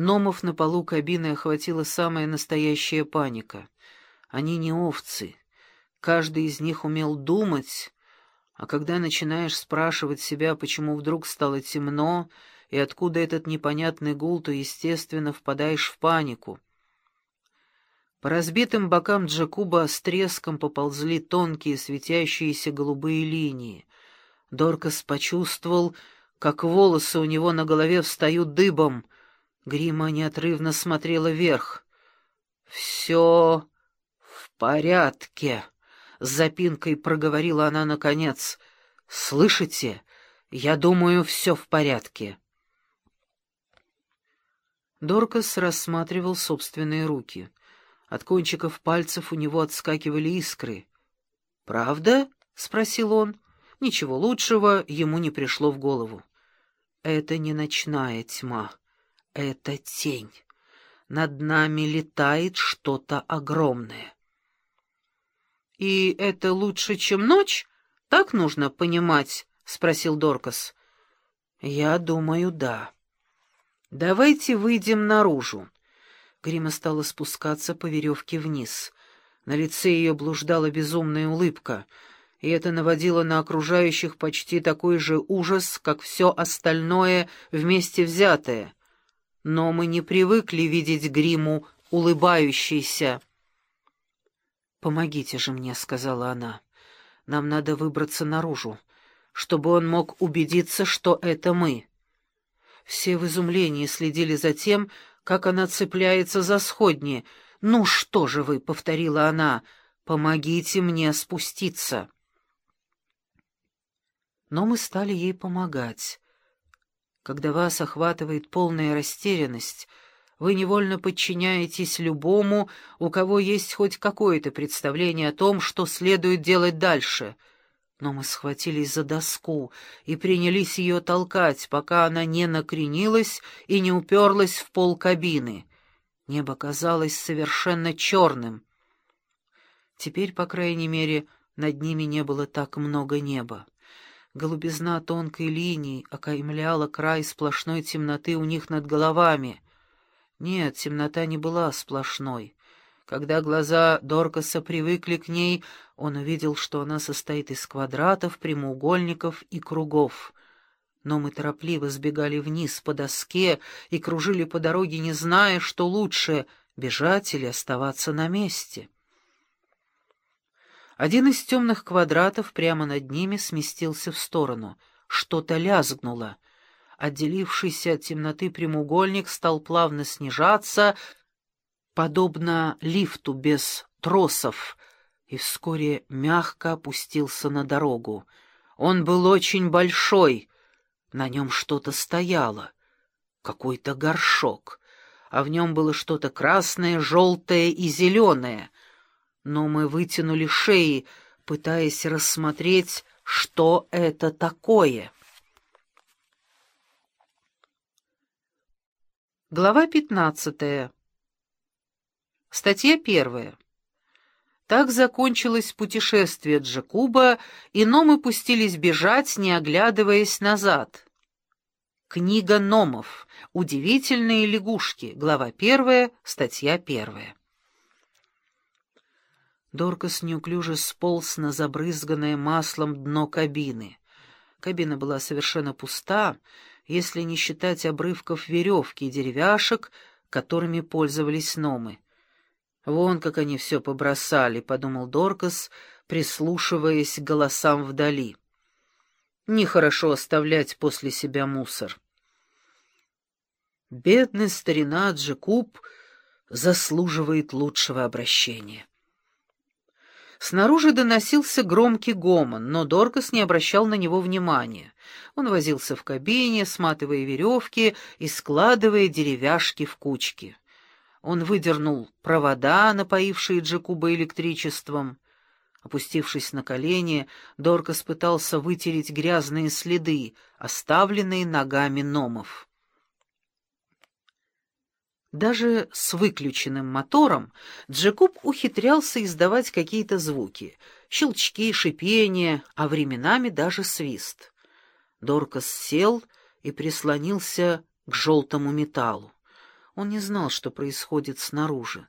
Номов на полу кабины охватила самая настоящая паника. Они не овцы. Каждый из них умел думать, а когда начинаешь спрашивать себя, почему вдруг стало темно, и откуда этот непонятный гул, то, естественно, впадаешь в панику. По разбитым бокам Джакуба с треском поползли тонкие светящиеся голубые линии. Доркас почувствовал, как волосы у него на голове встают дыбом. Грима неотрывно смотрела вверх. «Все в порядке», — с запинкой проговорила она наконец. «Слышите? Я думаю, все в порядке». Доркас рассматривал собственные руки. От кончиков пальцев у него отскакивали искры. «Правда?» — спросил он. Ничего лучшего ему не пришло в голову. «Это не ночная тьма, это тень. Над нами летает что-то огромное». «И это лучше, чем ночь? Так нужно понимать?» — спросил Доркас. «Я думаю, да». «Давайте выйдем наружу». Грима стала спускаться по веревке вниз. На лице ее блуждала безумная улыбка, и это наводило на окружающих почти такой же ужас, как все остальное вместе взятое. Но мы не привыкли видеть Гриму улыбающейся. «Помогите же мне», — сказала она. «Нам надо выбраться наружу, чтобы он мог убедиться, что это мы». Все в изумлении следили за тем, как она цепляется за сходни. «Ну что же вы», — повторила она, — «помогите мне спуститься». Но мы стали ей помогать. Когда вас охватывает полная растерянность, вы невольно подчиняетесь любому, у кого есть хоть какое-то представление о том, что следует делать дальше — но мы схватились за доску и принялись ее толкать, пока она не накренилась и не уперлась в пол кабины. Небо казалось совершенно черным. Теперь, по крайней мере, над ними не было так много неба. Голубизна тонкой линии окаймляла край сплошной темноты у них над головами. Нет, темнота не была сплошной. Когда глаза Доркаса привыкли к ней, он увидел, что она состоит из квадратов, прямоугольников и кругов. Но мы торопливо сбегали вниз по доске и кружили по дороге, не зная, что лучше — бежать или оставаться на месте. Один из темных квадратов прямо над ними сместился в сторону. Что-то лязгнуло. Отделившийся от темноты прямоугольник стал плавно снижаться — подобно лифту без тросов, и вскоре мягко опустился на дорогу. Он был очень большой, на нем что-то стояло, какой-то горшок, а в нем было что-то красное, желтое и зеленое. Но мы вытянули шеи, пытаясь рассмотреть, что это такое. Глава пятнадцатая Статья первая. Так закончилось путешествие Джакуба, и Номы пустились бежать, не оглядываясь назад. Книга Номов. Удивительные лягушки. Глава первая, статья первая. Доркас неуклюже сполз на забрызганное маслом дно кабины. Кабина была совершенно пуста, если не считать обрывков веревки и деревяшек, которыми пользовались Номы. «Вон как они все побросали», — подумал Доркас, прислушиваясь к голосам вдали. «Нехорошо оставлять после себя мусор». Бедный старина Джекуб заслуживает лучшего обращения. Снаружи доносился громкий гомон, но Доркас не обращал на него внимания. Он возился в кабине, сматывая веревки и складывая деревяшки в кучки. Он выдернул провода, напоившие Джекуба электричеством. Опустившись на колени, Доркас пытался вытереть грязные следы, оставленные ногами номов. Даже с выключенным мотором Джекуб ухитрялся издавать какие-то звуки — щелчки, шипения, а временами даже свист. Доркас сел и прислонился к желтому металлу. Он не знал, что происходит снаружи.